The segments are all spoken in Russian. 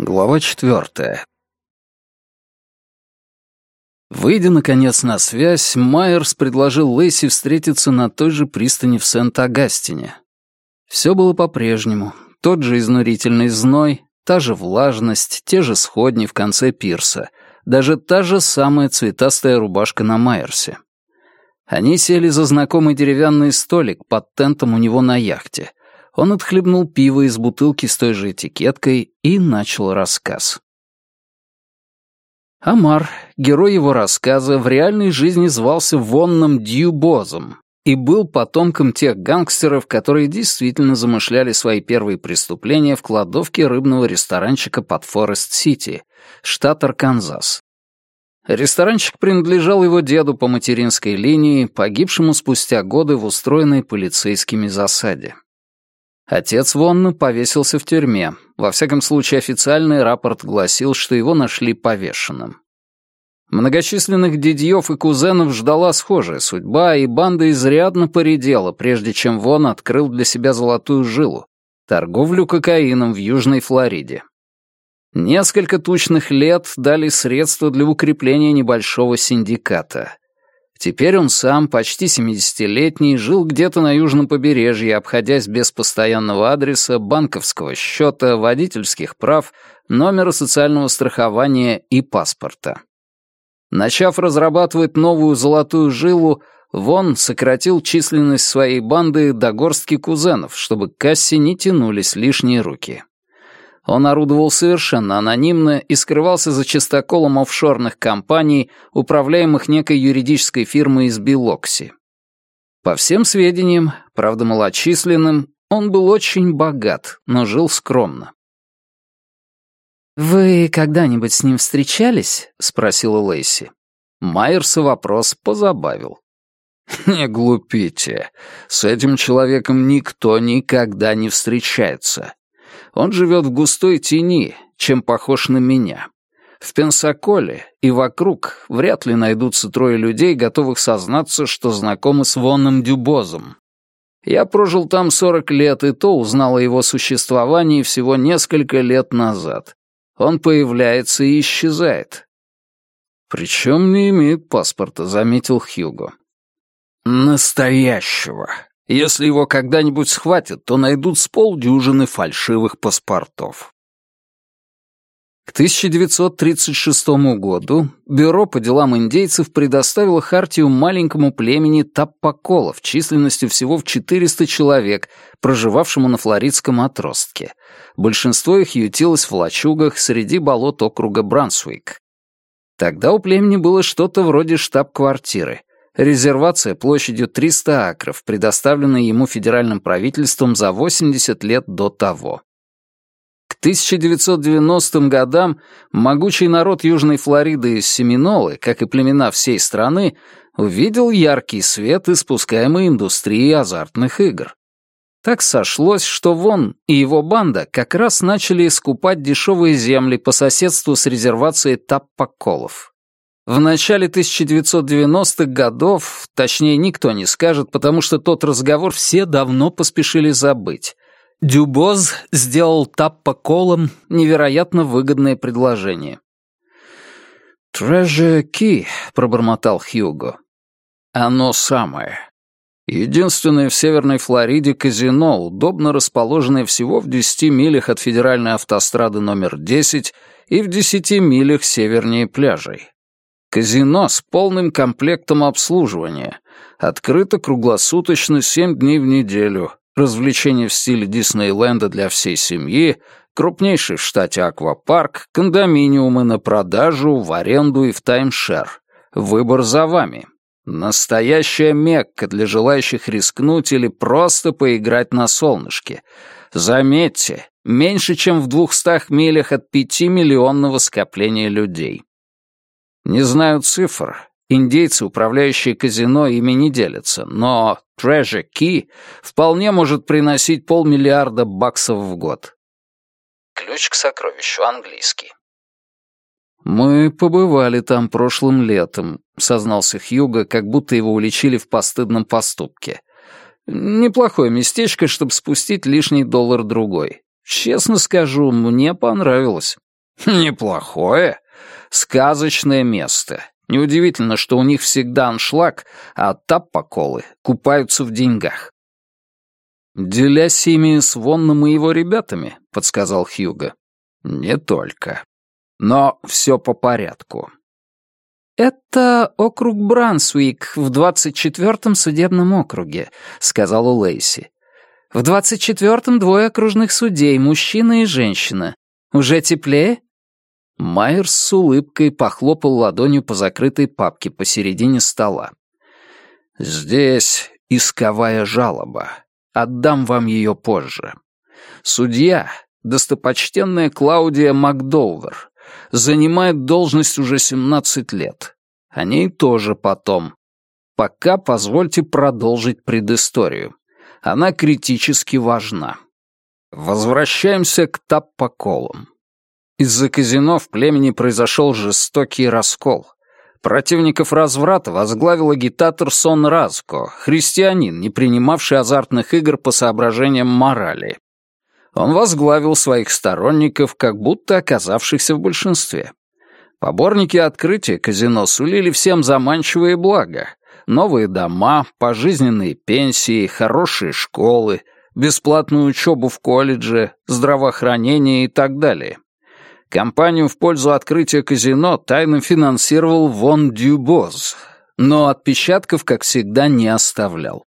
Глава четвертая. Выйдя, наконец, на связь, Майерс предложил Лейси встретиться на той же пристани в Сент-Агастине. Все было по-прежнему. Тот же изнурительный зной, та же влажность, те же сходни в конце пирса, даже та же самая цветастая рубашка на Майерсе. Они сели за знакомый деревянный столик под тентом у него на яхте. Он отхлебнул пиво из бутылки с той же этикеткой и начал рассказ. Амар, герой его рассказа, в реальной жизни звался Вонном Дьюбозом и был потомком тех гангстеров, которые действительно замышляли свои первые преступления в кладовке рыбного ресторанчика под Форест-Сити, штат Арканзас. Ресторанчик принадлежал его деду по материнской линии, погибшему спустя годы в устроенной полицейскими засаде. Отец Вонна повесился в тюрьме. Во всяком случае, официальный рапорт гласил, что его нашли повешенным. Многочисленных дядьев и кузенов ждала схожая судьба, и банда изрядно поредела, прежде чем Вон открыл для себя золотую жилу — торговлю кокаином в Южной Флориде. Несколько тучных лет дали средства для укрепления небольшого синдиката. Теперь он сам, почти 70-летний, жил где-то на южном побережье, обходясь без постоянного адреса, банковского счета, водительских прав, номера социального страхования и паспорта. Начав разрабатывать новую золотую жилу, Вон сократил численность своей банды до горстки кузенов, чтобы к кассе не тянулись лишние руки. Он орудовал совершенно анонимно и скрывался за чистоколом офшорных компаний, управляемых некой юридической фирмой из Билокси. По всем сведениям, правда малочисленным, он был очень богат, но жил скромно. «Вы когда-нибудь с ним встречались?» — спросила Лейси. Майерса вопрос позабавил. «Не глупите. С этим человеком никто никогда не встречается. Он живет в густой тени, чем похож на меня. В Пенсаколе и вокруг вряд ли найдутся трое людей, готовых сознаться, что знакомы с Вонным Дюбозом. Я прожил там сорок лет, и то узнал о его существовании всего несколько лет назад. Он появляется и исчезает. Причем не имеет паспорта, заметил Хьюго. Настоящего. Если его когда-нибудь схватят, то найдут с полдюжины фальшивых паспортов. К 1936 году Бюро по делам индейцев предоставило хартию маленькому племени Таппаколов численностью всего в 400 человек, проживавшему на флоридском отростке. Большинство их ютилось в лачугах среди болот округа Брансуик. Тогда у племени было что-то вроде штаб-квартиры, Резервация площадью 300 акров, предоставленная ему федеральным правительством за 80 лет до того. К 1990 годам могучий народ Южной Флориды из Семинолы, как и племена всей страны, увидел яркий свет, испускаемый индустрией азартных игр. Так сошлось, что Вон и его банда как раз начали искупать дешевые земли по соседству с резервацией Таппаколов. В начале 1990-х годов, точнее никто не скажет, потому что тот разговор все давно поспешили забыть. Дюбоз сделал Таппа Колом невероятно выгодное предложение. «Treasure Key», — пробормотал Хьюго. «Оно самое. Единственное в Северной Флориде казино, удобно расположенное всего в 10 милях от федеральной автострады номер 10 и в 10 милях севернее пляжей. Казино с полным комплектом обслуживания. Открыто круглосуточно семь дней в неделю. Развлечения в стиле Диснейленда для всей семьи, крупнейший в штате аквапарк, кондоминиумы на продажу, в аренду и в таймшер. Выбор за вами. Настоящая Мекка для желающих рискнуть или просто поиграть на солнышке. Заметьте, меньше чем в двухстах милях от пятимиллионного скопления людей. Не знаю цифр. Индейцы, управляющие казино, ими не делятся, но Treasure Key вполне может приносить полмиллиарда баксов в год. Ключ к сокровищу английский. «Мы побывали там прошлым летом», — сознался Хьюго, как будто его уличили в постыдном поступке. «Неплохое местечко, чтобы спустить лишний доллар-другой. Честно скажу, мне понравилось». Неплохое. Сказочное место. Неудивительно, что у них всегда аншлаг, а таппоколы купаются в деньгах. «Делясь ими с Вонном и его ребятами», — подсказал Хьюго. «Не только. Но все по порядку». «Это округ Брансуик в 24-м судебном округе», — сказала Лейси. «В 24-м двое окружных судей, мужчина и женщина. Уже теплее?» Майерс с улыбкой похлопал ладонью по закрытой папке посередине стола. «Здесь исковая жалоба. Отдам вам ее позже. Судья, достопочтенная Клаудия Макдоувер, занимает должность уже 17 лет. О ней тоже потом. Пока позвольте продолжить предысторию. Она критически важна. Возвращаемся к таппоколам. Из-за казино в племени произошел жестокий раскол. Противников разврата возглавил агитатор Сон Разко, христианин, не принимавший азартных игр по соображениям морали. Он возглавил своих сторонников, как будто оказавшихся в большинстве. Поборники открытия казино сулили всем заманчивые блага. Новые дома, пожизненные пенсии, хорошие школы, бесплатную учебу в колледже, здравоохранение и так далее. Компанию в пользу открытия казино тайно финансировал Вон Дюбоз, но отпечатков, как всегда, не оставлял.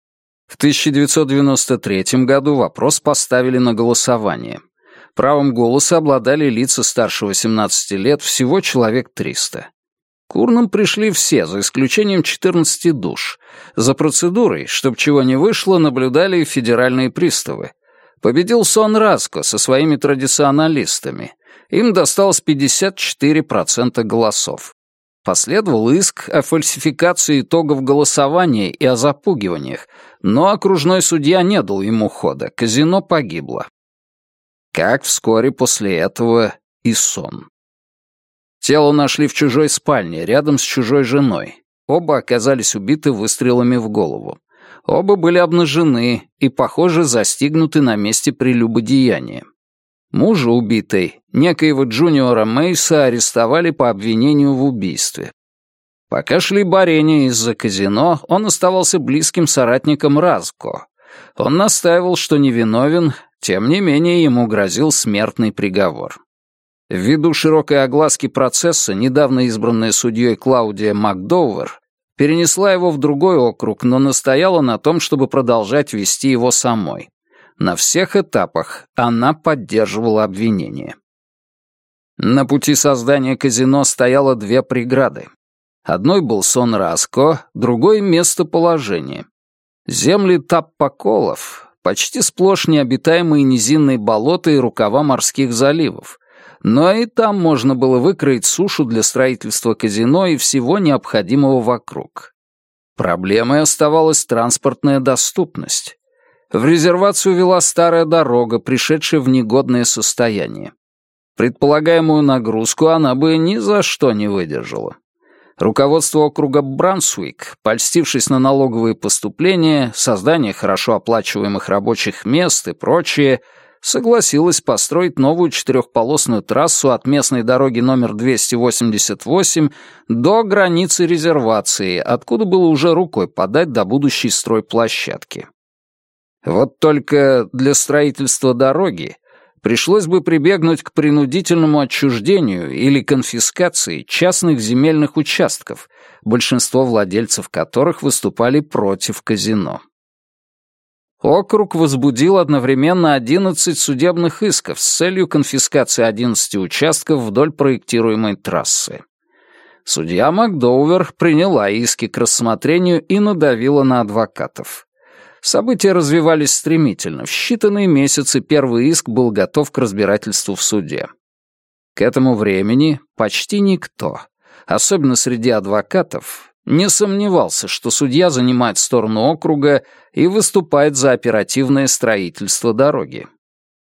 В 1993 году вопрос поставили на голосование. Правом голоса обладали лица старше 18 лет всего человек 300. К урнам пришли все, за исключением 14 душ. За процедурой, чтобы чего не вышло, наблюдали федеральные приставы. Победил Сон Раско со своими традиционалистами. Им досталось 54% голосов. Последовал иск о фальсификации итогов голосования и о запугиваниях, но окружной судья не дал ему хода, казино погибло. Как вскоре после этого и сон. Тело нашли в чужой спальне, рядом с чужой женой. Оба оказались убиты выстрелами в голову. Оба были обнажены и, похоже, застигнуты на месте прелюбодеяния. Мужа убитой, некоего Джуниора Мейса, арестовали по обвинению в убийстве. Пока шли борения из-за казино, он оставался близким соратником Разко. Он настаивал, что невиновен, тем не менее ему грозил смертный приговор. Ввиду широкой огласки процесса, недавно избранная судьей Клаудия Макдоувер перенесла его в другой округ, но настояла на том, чтобы продолжать вести его самой. На всех этапах она поддерживала обвинение. На пути создания казино стояло две преграды. Одной был сон Раско, другой — местоположение. Земли Таппоколов — почти сплошь необитаемые низинные болота и рукава морских заливов, но и там можно было выкроить сушу для строительства казино и всего необходимого вокруг. Проблемой оставалась транспортная доступность. В резервацию вела старая дорога, пришедшая в негодное состояние. Предполагаемую нагрузку она бы ни за что не выдержала. Руководство округа Брансуик, польстившись на налоговые поступления, создание хорошо оплачиваемых рабочих мест и прочее, согласилось построить новую четырехполосную трассу от местной дороги номер 288 до границы резервации, откуда было уже рукой подать до будущей стройплощадки. Вот только для строительства дороги пришлось бы прибегнуть к принудительному отчуждению или конфискации частных земельных участков, большинство владельцев которых выступали против казино. Округ возбудил одновременно 11 судебных исков с целью конфискации 11 участков вдоль проектируемой трассы. Судья Макдоувер приняла иски к рассмотрению и надавила на адвокатов. События развивались стремительно. В считанные месяцы первый иск был готов к разбирательству в суде. К этому времени почти никто, особенно среди адвокатов, не сомневался, что судья занимает сторону округа и выступает за оперативное строительство дороги.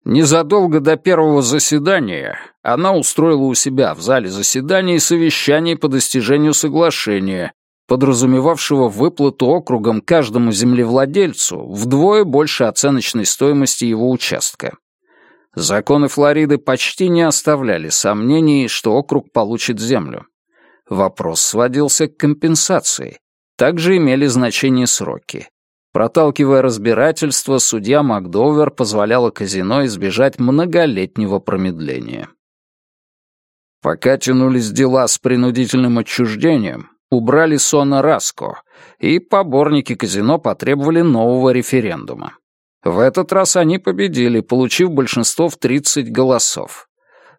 Незадолго до первого заседания она устроила у себя в зале заседаний совещание по достижению соглашения, подразумевавшего выплату округам каждому землевладельцу вдвое больше оценочной стоимости его участка. Законы Флориды почти не оставляли сомнений, что округ получит землю. Вопрос сводился к компенсации. Также имели значение сроки. Проталкивая разбирательство, судья Макдовер позволяла казино избежать многолетнего промедления. Пока тянулись дела с принудительным отчуждением, убрали Сона Раско, и поборники казино потребовали нового референдума. В этот раз они победили, получив большинство в 30 голосов.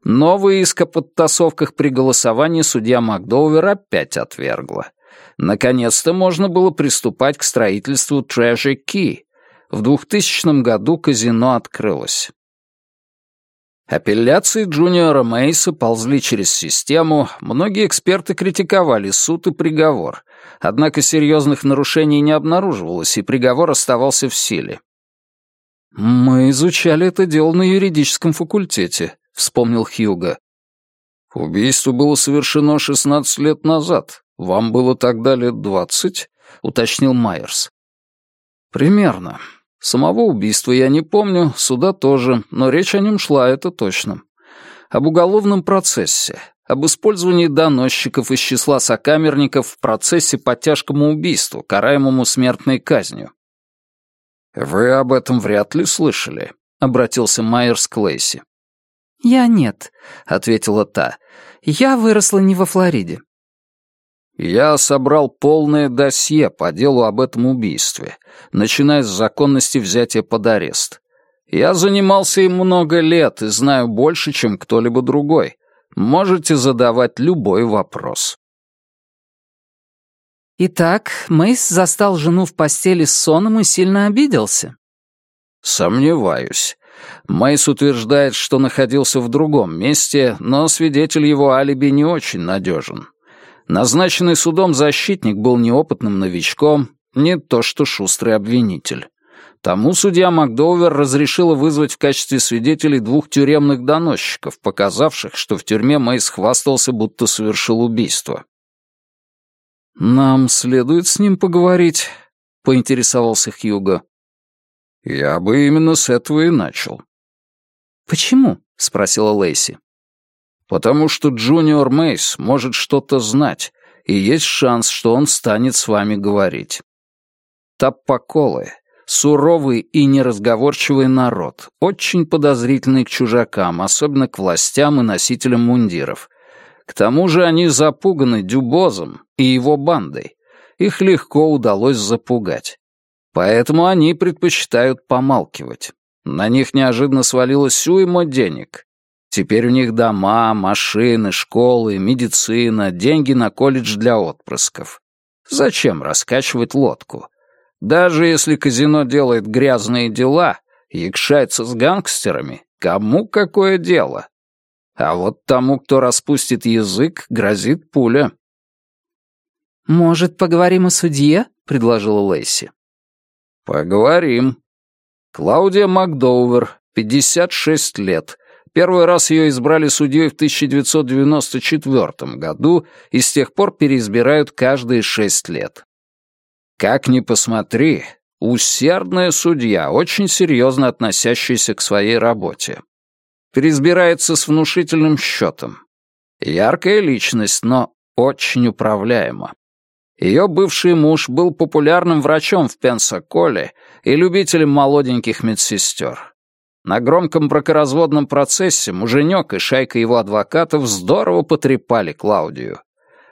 Новый иск о подтасовках при голосовании судья Макдоувер опять отвергла. Наконец-то можно было приступать к строительству Treasure Key. В 2000 году казино открылось. Апелляции Джуниора Мейса ползли через систему, многие эксперты критиковали суд и приговор, однако серьезных нарушений не обнаруживалось, и приговор оставался в силе. «Мы изучали это дело на юридическом факультете», — вспомнил Хьюго. «Убийство было совершено 16 лет назад. Вам было тогда лет 20?» — уточнил Майерс. «Примерно. Самого убийства я не помню, суда тоже, но речь о нем шла, это точно. Об уголовном процессе, об использовании доносчиков из числа сокамерников в процессе по тяжкому убийству, караемому смертной казнью. «Вы об этом вряд ли слышали», — обратился Майерс к Лейси. «Я нет», — ответила та. «Я выросла не во Флориде». «Я собрал полное досье по делу об этом убийстве, начиная с законности взятия под арест. Я занимался им много лет и знаю больше, чем кто-либо другой. Можете задавать любой вопрос». Итак, Мейс застал жену в постели с Соном и сильно обиделся. Сомневаюсь. Мейс утверждает, что находился в другом месте, но свидетель его алиби не очень надежен. Назначенный судом защитник был неопытным новичком, не то что шустрый обвинитель. Тому судья Макдоувер разрешила вызвать в качестве свидетелей двух тюремных доносчиков, показавших, что в тюрьме Мейс хвастался, будто совершил убийство. «Нам следует с ним поговорить», — поинтересовался Хьюго. «Я бы именно с этого и начал». «Почему?» — спросила Лейси. «Потому что Джуниор Мейс может что-то знать, и есть шанс, что он станет с вами говорить. Таппоколы — суровый и неразговорчивый народ, очень подозрительный к чужакам, особенно к властям и носителям мундиров, к тому же они запуганы Дюбозом и его бандой. Их легко удалось запугать. Поэтому они предпочитают помалкивать. На них неожиданно свалилось уйма денег. Теперь у них дома, машины, школы, медицина, деньги на колледж для отпрысков. Зачем раскачивать лодку? Даже если казино делает грязные дела, якшается с гангстерами, кому какое дело? А вот тому, кто распустит язык, грозит пуля. «Может, поговорим о судье?» — предложила Лейси. «Поговорим. Клаудия Макдоувер, 56 лет. Первый раз ее избрали судьей в 1994 году и с тех пор переизбирают каждые шесть лет. Как ни посмотри, усердная судья, очень серьезно относящаяся к своей работе переизбирается с внушительным счетом. Яркая личность, но очень управляема. Ее бывший муж был популярным врачом в Пенсаколе и любителем молоденьких медсестер. На громком бракоразводном процессе муженек и шайка его адвокатов здорово потрепали Клаудию.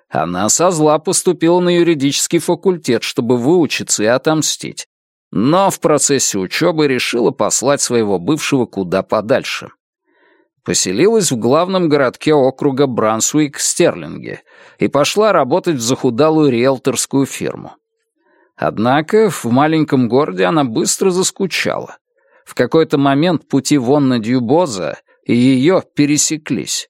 Она со зла поступила на юридический факультет, чтобы выучиться и отомстить. Но в процессе учебы решила послать своего бывшего куда подальше поселилась в главном городке округа Брансуик, Стерлинге, и пошла работать в захудалую риэлторскую фирму. Однако в маленьком городе она быстро заскучала. В какой-то момент пути Вонна Дьюбоза и ее пересеклись.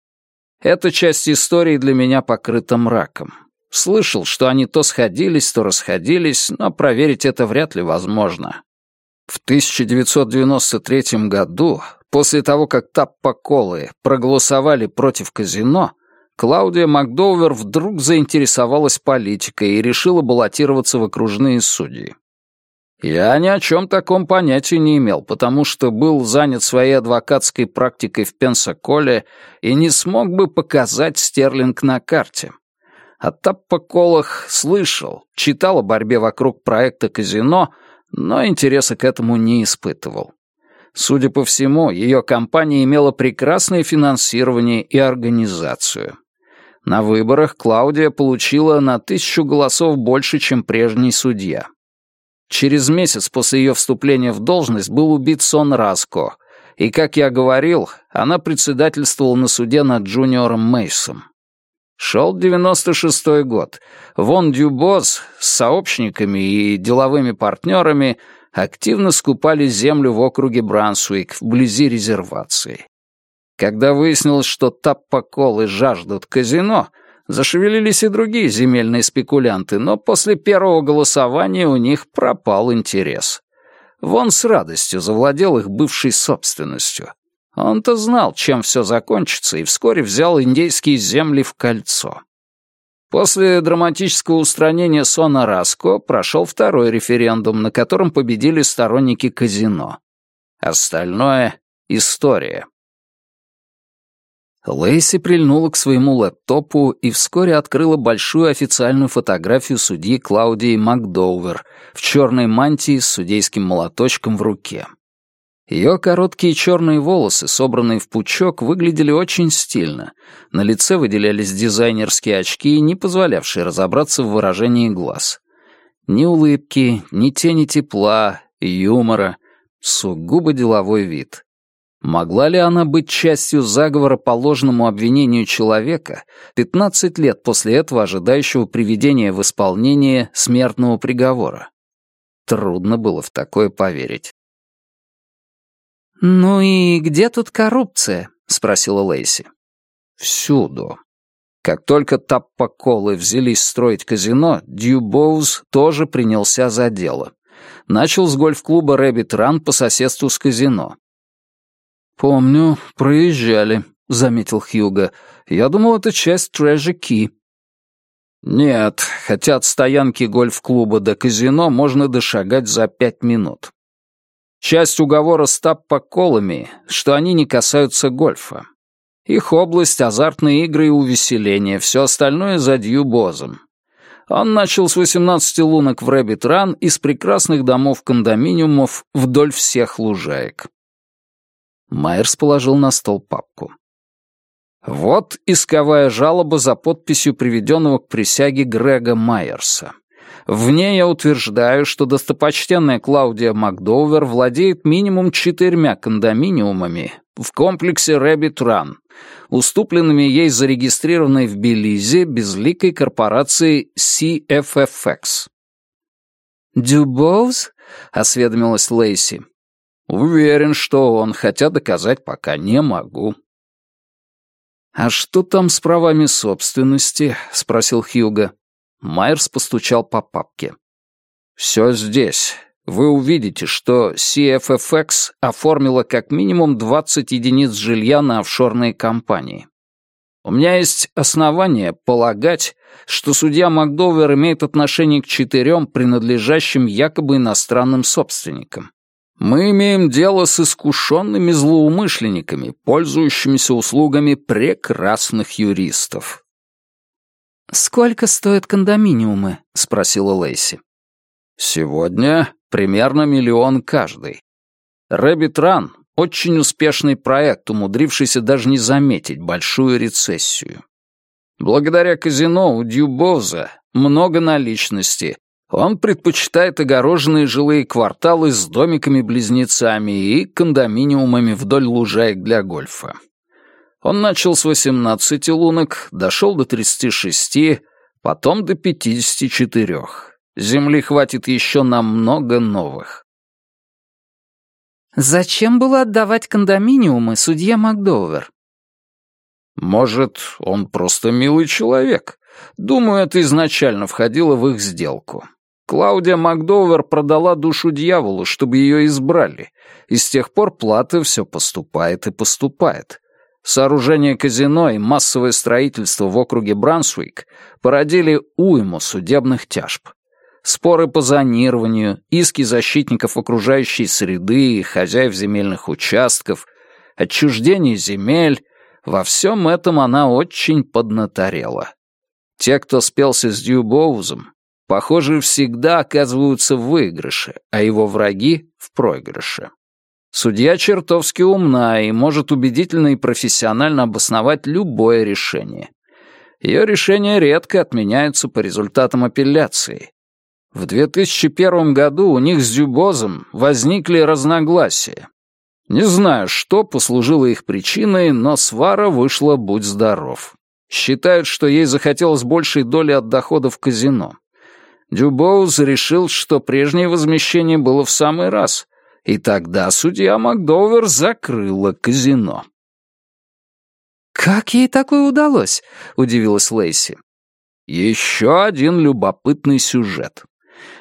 Эта часть истории для меня покрыта мраком. Слышал, что они то сходились, то расходились, но проверить это вряд ли возможно. В 1993 году После того, как Таппоколы проголосовали против казино, Клаудия Макдоувер вдруг заинтересовалась политикой и решила баллотироваться в окружные судьи. Я ни о чем таком понятия не имел, потому что был занят своей адвокатской практикой в Пенсаколе и не смог бы показать Стерлинг на карте. О Таппоколах слышал, читал о борьбе вокруг проекта казино, но интереса к этому не испытывал. Судя по всему, ее компания имела прекрасное финансирование и организацию. На выборах Клаудия получила на тысячу голосов больше, чем прежний судья. Через месяц после ее вступления в должность был убит Сон Раско, и, как я говорил, она председательствовала на суде над Джуниором Мейсом. Шел 96-й год. Вон Дюбоз с сообщниками и деловыми партнерами активно скупали землю в округе Брансуик, вблизи резервации. Когда выяснилось, что таппоколы жаждут казино — Зашевелились и другие земельные спекулянты, но после первого голосования у них пропал интерес. Вон с радостью завладел их бывшей собственностью. Он-то знал, чем все закончится, и вскоре взял индейские земли в кольцо. После драматического устранения Сона Раско прошел второй референдум, на котором победили сторонники казино. Остальное — история. Лейси прильнула к своему лэптопу и вскоре открыла большую официальную фотографию судьи Клаудии Макдоувер в черной мантии с судейским молоточком в руке. Ее короткие черные волосы, собранные в пучок, выглядели очень стильно. На лице выделялись дизайнерские очки, не позволявшие разобраться в выражении глаз. Ни улыбки, ни тени тепла, юмора. Сугубо деловой вид. Могла ли она быть частью заговора по ложному обвинению человека, 15 лет после этого ожидающего приведения в исполнение смертного приговора? Трудно было в такое поверить. «Ну и где тут коррупция?» — спросила Лейси. «Всюду. Как только Таппоколы взялись строить казино, Дьюбоуз тоже принялся за дело. Начал с гольф-клуба «Рэббит Ран» по соседству с казино. «Помню, проезжали», — заметил Хьюго. «Я думал, это часть Treasure Key». «Нет, хотя от стоянки гольф-клуба до казино можно дошагать за пять минут. Часть уговора с таппоколами, что они не касаются гольфа. Их область — азартные игры и увеселения, все остальное за дьюбозом. Он начал с 18 лунок в Рэббит Ран и прекрасных домов-кондоминиумов вдоль всех лужаек. Майерс положил на стол папку. Вот исковая жалоба за подписью приведенного к присяге Грега Майерса. В ней я утверждаю, что достопочтенная Клаудия Макдоувер владеет минимум четырьмя кондоминиумами в комплексе Рэббит Ран, уступленными ей зарегистрированной в Белизе безликой корпорацией CFFX. «Дюбоуз?» — осведомилась Лейси. Уверен, что он, хотя доказать пока не могу. «А что там с правами собственности?» — спросил Хьюго. Майерс постучал по папке. «Все здесь. Вы увидите, что CFFX оформила как минимум 20 единиц жилья на офшорные компании. У меня есть основания полагать, что судья Макдовер имеет отношение к четырем принадлежащим якобы иностранным собственникам. Мы имеем дело с искушенными злоумышленниками, пользующимися услугами прекрасных юристов. «Сколько стоят кондоминиумы?» — спросила Лейси. «Сегодня примерно миллион каждый. Рэббит Ран — очень успешный проект, умудрившийся даже не заметить большую рецессию. Благодаря казино у Дьюбоза много наличности, он предпочитает огороженные жилые кварталы с домиками-близнецами и кондоминиумами вдоль лужаек для гольфа. Он начал с 18 лунок, дошел до 36, потом до 54. Земли хватит еще на много новых. Зачем было отдавать кондоминиумы судье Макдовер? Может, он просто милый человек. Думаю, это изначально входило в их сделку. Клаудия Макдовер продала душу дьяволу, чтобы ее избрали, и с тех пор плата все поступает и поступает. Сооружение казино и массовое строительство в округе Брансуик породили уйму судебных тяжб. споры по зонированию, иски защитников окружающей среды хозяев земельных участков, отчуждение земель — во всем этом она очень поднаторела. Те, кто спелся с Дьюбоузом, похоже, всегда оказываются в выигрыше, а его враги — в проигрыше. Судья чертовски умна и может убедительно и профессионально обосновать любое решение. Ее решения редко отменяются по результатам апелляции. В 2001 году у них с Дюбозом возникли разногласия. Не знаю, что послужило их причиной, но свара вышла будь здоров. Считают, что ей захотелось большей доли от доходов казино. Дюбоуз решил, что прежнее возмещение было в самый раз, и тогда судья Макдовер закрыла казино. «Как ей такое удалось?» — удивилась Лейси. Еще один любопытный сюжет.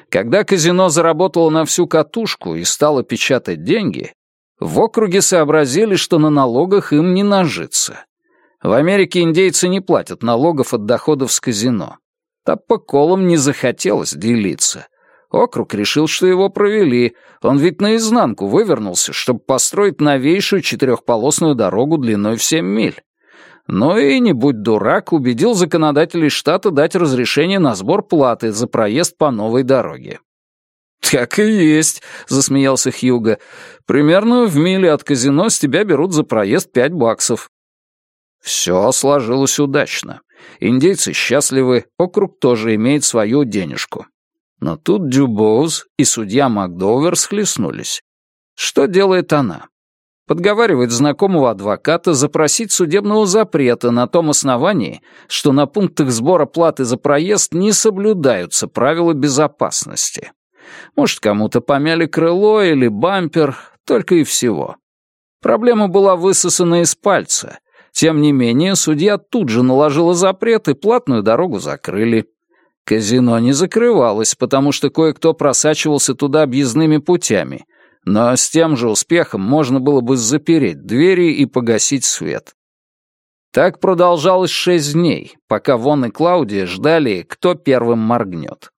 Когда казино заработало на всю катушку и стало печатать деньги, в округе сообразили, что на налогах им не нажиться. В Америке индейцы не платят налогов от доходов с казино. Таппоколом не захотелось делиться. Округ решил, что его провели. Он ведь наизнанку вывернулся, чтобы построить новейшую четырехполосную дорогу длиной в семь миль. Но и, не будь дурак, убедил законодателей штата дать разрешение на сбор платы за проезд по новой дороге. «Так и есть», — засмеялся Хьюго. «Примерно в миле от казино с тебя берут за проезд пять баксов». Все сложилось удачно. Индейцы счастливы, округ тоже имеет свою денежку. Но тут Дюбоуз и судья Макдовер схлестнулись. Что делает она? подговаривает знакомого адвоката запросить судебного запрета на том основании, что на пунктах сбора платы за проезд не соблюдаются правила безопасности. Может, кому-то помяли крыло или бампер, только и всего. Проблема была высосана из пальца. Тем не менее, судья тут же наложила запрет, и платную дорогу закрыли. Казино не закрывалось, потому что кое-кто просачивался туда объездными путями, но с тем же успехом можно было бы запереть двери и погасить свет. Так продолжалось шесть дней, пока Вон и Клаудия ждали, кто первым моргнет.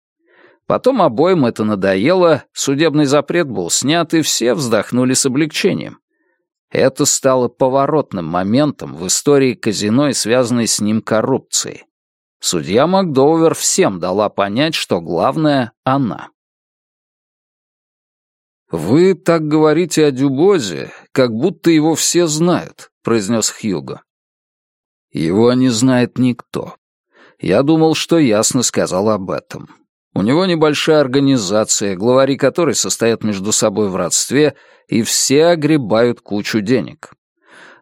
Потом обоим это надоело, судебный запрет был снят, и все вздохнули с облегчением. Это стало поворотным моментом в истории казино и связанной с ним коррупции. Судья Макдоувер всем дала понять, что главное — она. «Вы так говорите о Дюбозе, как будто его все знают», — произнес Хьюго. «Его не знает никто. Я думал, что ясно сказал об этом. У него небольшая организация, главари которой состоят между собой в родстве, и все огребают кучу денег.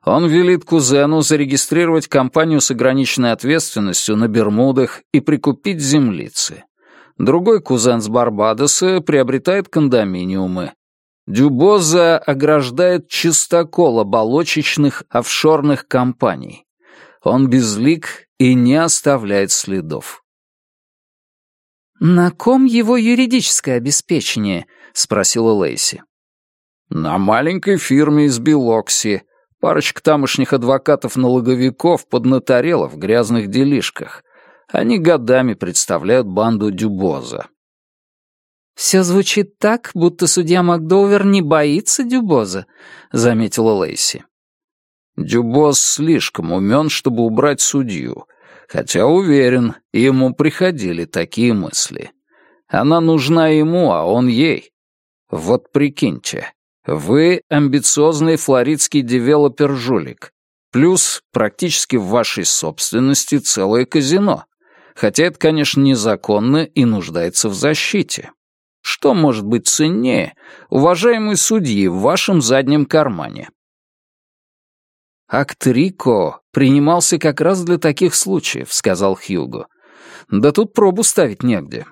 Он велит кузену зарегистрировать компанию с ограниченной ответственностью на Бермудах и прикупить землицы. Другой кузен с Барбадоса приобретает кондоминиумы. Дюбоза ограждает чистокол оболочечных офшорных компаний. Он безлик и не оставляет следов. «На ком его юридическое обеспечение?» — спросила Лейси. «На маленькой фирме из Белокси. Парочка тамошних адвокатов-налоговиков поднаторела в грязных делишках. Они годами представляют банду Дюбоза. «Все звучит так, будто судья Макдовер не боится Дюбоза», — заметила Лейси. «Дюбоз слишком умен, чтобы убрать судью, хотя уверен, ему приходили такие мысли. Она нужна ему, а он ей. Вот прикиньте, вы амбициозный флоридский девелопер-жулик, плюс практически в вашей собственности целое казино, хотя это, конечно, незаконно и нуждается в защите». Что может быть ценнее, уважаемый судьи, в вашем заднем кармане? «Акт Рико принимался как раз для таких случаев», — сказал Хьюго. «Да тут пробу ставить негде».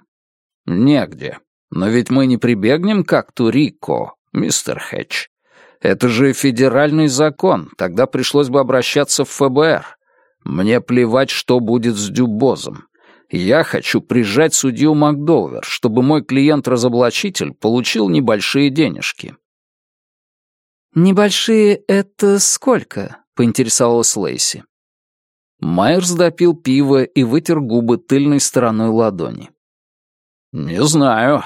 «Негде. Но ведь мы не прибегнем к акту Рико, мистер Хэтч. Это же федеральный закон, тогда пришлось бы обращаться в ФБР. Мне плевать, что будет с Дюбозом. Я хочу прижать судью Макдовер, чтобы мой клиент-разоблачитель получил небольшие денежки». «Небольшие — это сколько?» — поинтересовалась Лейси. Майерс допил пиво и вытер губы тыльной стороной ладони. «Не знаю.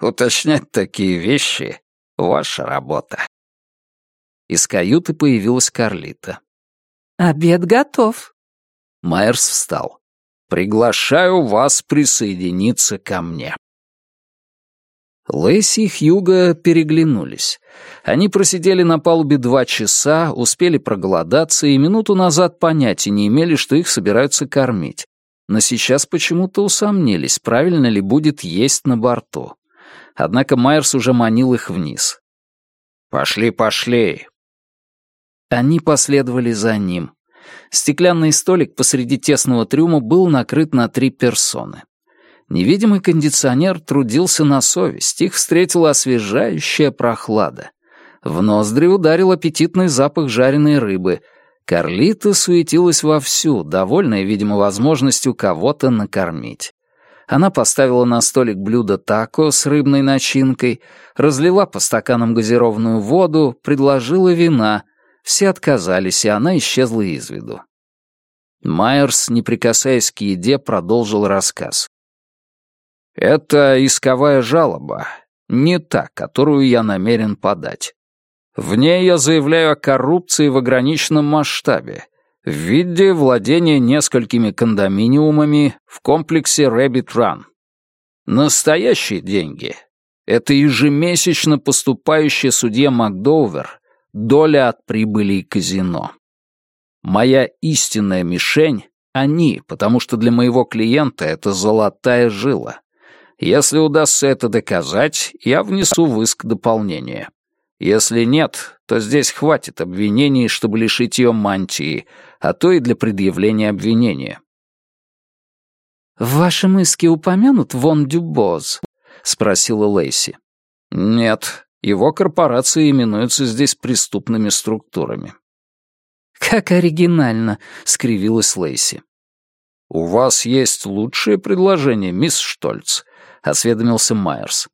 Уточнять такие вещи — ваша работа». Из каюты появилась Карлита. «Обед готов». Майерс встал. «Приглашаю вас присоединиться ко мне». Лэйси и Хьюго переглянулись. Они просидели на палубе два часа, успели проголодаться и минуту назад понятия не имели, что их собираются кормить. Но сейчас почему-то усомнились, правильно ли будет есть на борту. Однако Майерс уже манил их вниз. «Пошли, пошли!» Они последовали за ним. Стеклянный столик посреди тесного трюма был накрыт на три персоны. Невидимый кондиционер трудился на совесть, их встретила освежающая прохлада. В ноздри ударил аппетитный запах жареной рыбы. Карлита суетилась вовсю, довольная, видимо, возможностью кого-то накормить. Она поставила на столик блюдо тако с рыбной начинкой, разлила по стаканам газированную воду, предложила вина. Все отказались, и она исчезла из виду. Майерс, не прикасаясь к еде, продолжил рассказ. Это исковая жалоба, не та, которую я намерен подать. В ней я заявляю о коррупции в ограниченном масштабе, в виде владения несколькими кондоминиумами в комплексе Rabbit Run. Настоящие деньги — это ежемесячно поступающая судье Макдоувер доля от прибыли казино. Моя истинная мишень — они, потому что для моего клиента это золотая жила. Если удастся это доказать, я внесу в иск дополнение. Если нет, то здесь хватит обвинений, чтобы лишить ее мантии, а то и для предъявления обвинения. «В вашем иске упомянут Вон Дюбоз?» — спросила Лейси. «Нет, его корпорации именуются здесь преступными структурами». «Как оригинально», — скривилась Лейси. «У вас есть лучшее предложение, мисс Штольц?» — осведомился Майерс.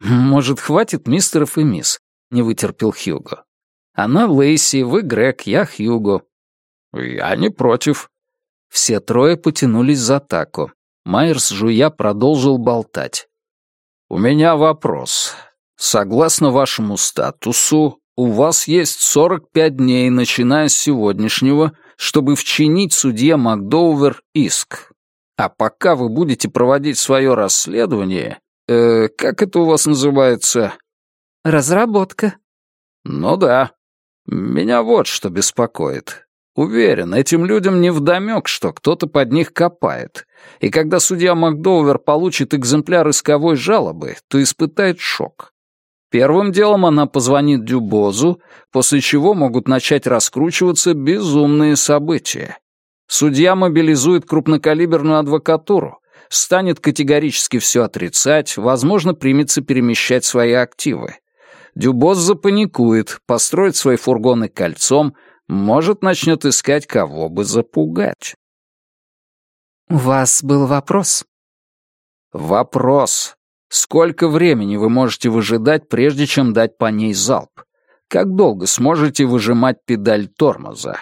«Может, хватит мистеров и мисс?» — не вытерпел Хьюго. «Она Лейси, вы Грег, я Хьюго». «Я не против». Все трое потянулись за тако. Майерс, жуя, продолжил болтать. «У меня вопрос. Согласно вашему статусу, у вас есть 45 дней, начиная с сегодняшнего, чтобы вчинить судье Макдоувер иск. А пока вы будете проводить свое расследование, э, как это у вас называется? Разработка. Ну да. Меня вот что беспокоит. Уверен, этим людям не вдомек, что кто-то под них копает. И когда судья Макдоувер получит экземпляр исковой жалобы, то испытает шок. Первым делом она позвонит Дюбозу, после чего могут начать раскручиваться безумные события. Судья мобилизует крупнокалиберную адвокатуру, станет категорически все отрицать, возможно, примется перемещать свои активы. Дюбос запаникует, построит свои фургоны кольцом, может, начнет искать, кого бы запугать. «У вас был вопрос?» «Вопрос. Сколько времени вы можете выжидать, прежде чем дать по ней залп? Как долго сможете выжимать педаль тормоза?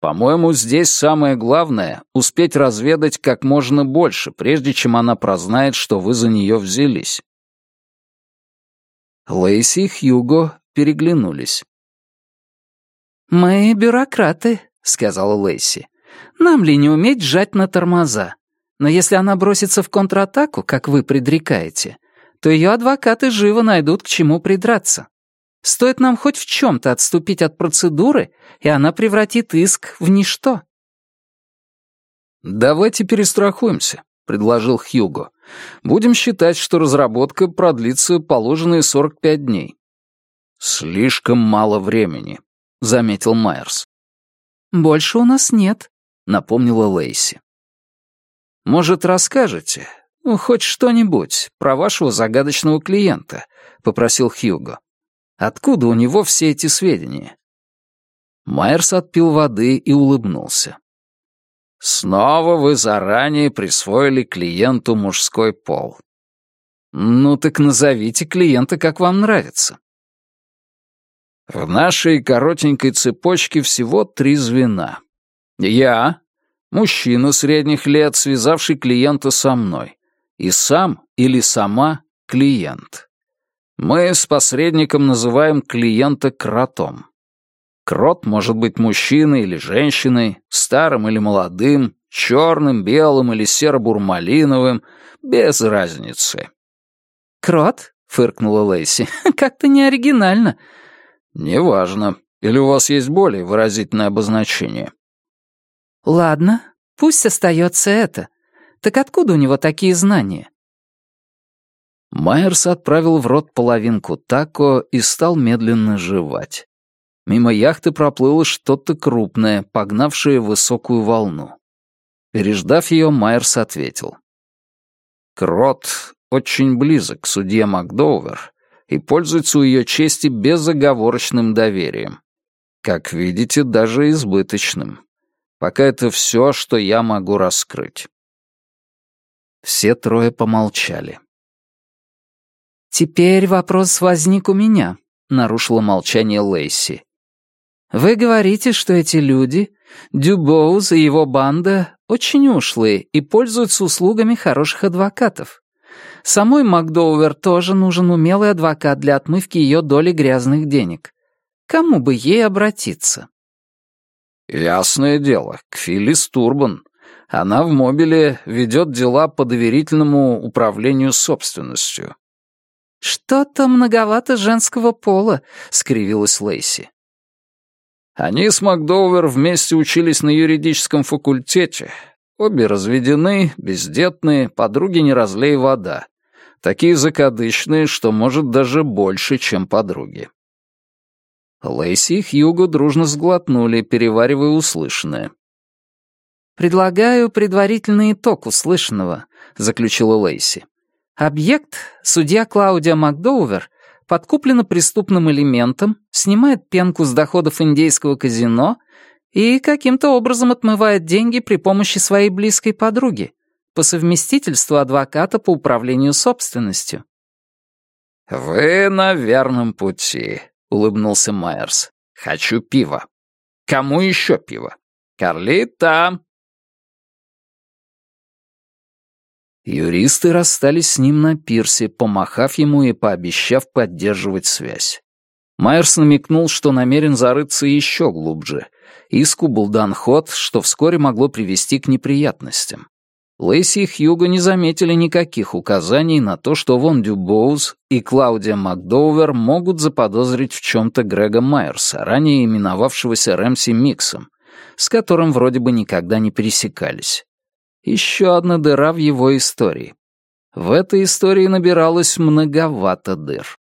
По-моему, здесь самое главное — успеть разведать как можно больше, прежде чем она прознает, что вы за нее взялись. Лейси и Хьюго переглянулись. «Мы бюрократы», — сказала Лейси. «Нам ли не уметь сжать на тормоза? Но если она бросится в контратаку, как вы предрекаете, то ее адвокаты живо найдут к чему придраться. Стоит нам хоть в чем-то отступить от процедуры, и она превратит иск в ничто». «Давайте перестрахуемся», — предложил Хьюго. «Будем считать, что разработка продлится положенные 45 дней». «Слишком мало времени», — заметил Майерс. «Больше у нас нет», — напомнила Лейси. «Может, расскажете? Ну, хоть что-нибудь про вашего загадочного клиента», — попросил Хьюго. Откуда у него все эти сведения? Майерс отпил воды и улыбнулся. «Снова вы заранее присвоили клиенту мужской пол». «Ну так назовите клиента, как вам нравится». В нашей коротенькой цепочке всего три звена. Я — мужчина средних лет, связавший клиента со мной. и сам или сама клиент. Мы с посредником называем клиента кротом. Крот может быть мужчиной или женщиной, старым или молодым, черным, белым или серо-бурмалиновым, без разницы. «Крот?» — фыркнула Лейси. «Как-то не оригинально». «Неважно. Или у вас есть более выразительное обозначение?» «Ладно, пусть остается это. Так откуда у него такие знания?» Майерс отправил в рот половинку тако и стал медленно жевать. Мимо яхты проплыло что-то крупное, погнавшее высокую волну. Переждав ее, Майерс ответил. «Крот очень близок к судье Макдоувер и пользуется у ее чести безоговорочным доверием. Как видите, даже избыточным. Пока это все, что я могу раскрыть». Все трое помолчали. «Теперь вопрос возник у меня», — нарушила молчание Лейси. «Вы говорите, что эти люди, Дюбоуз и его банда, очень ушлые и пользуются услугами хороших адвокатов. Самой Макдоувер тоже нужен умелый адвокат для отмывки ее доли грязных денег. Кому бы ей обратиться?» «Ясное дело, к Филлис Турбан. Она в мобиле ведет дела по доверительному управлению собственностью. «Что-то многовато женского пола», — скривилась Лейси. Они с Макдоувер вместе учились на юридическом факультете. Обе разведены, бездетные, подруги не разлей вода. Такие закадычные, что, может, даже больше, чем подруги. Лейси и Хьюго дружно сглотнули, переваривая услышанное. «Предлагаю предварительный итог услышанного», — заключила Лейси. Объект, судья Клаудия Макдоувер, подкуплена преступным элементом, снимает пенку с доходов индейского казино и каким-то образом отмывает деньги при помощи своей близкой подруги, по совместительству адвоката по управлению собственностью. «Вы на верном пути», — улыбнулся Майерс. «Хочу пива. Кому еще пиво? Карлита!» Юристы расстались с ним на пирсе, помахав ему и пообещав поддерживать связь. Майерс намекнул, что намерен зарыться еще глубже. Иску был дан ход, что вскоре могло привести к неприятностям. Лейси и Хьюго не заметили никаких указаний на то, что Вон Дюбоуз и Клаудия Макдоувер могут заподозрить в чем-то Грега Майерса, ранее именовавшегося Рэмси Миксом, с которым вроде бы никогда не пересекались. Еще одна дыра в его истории. В этой истории набиралось многовато дыр.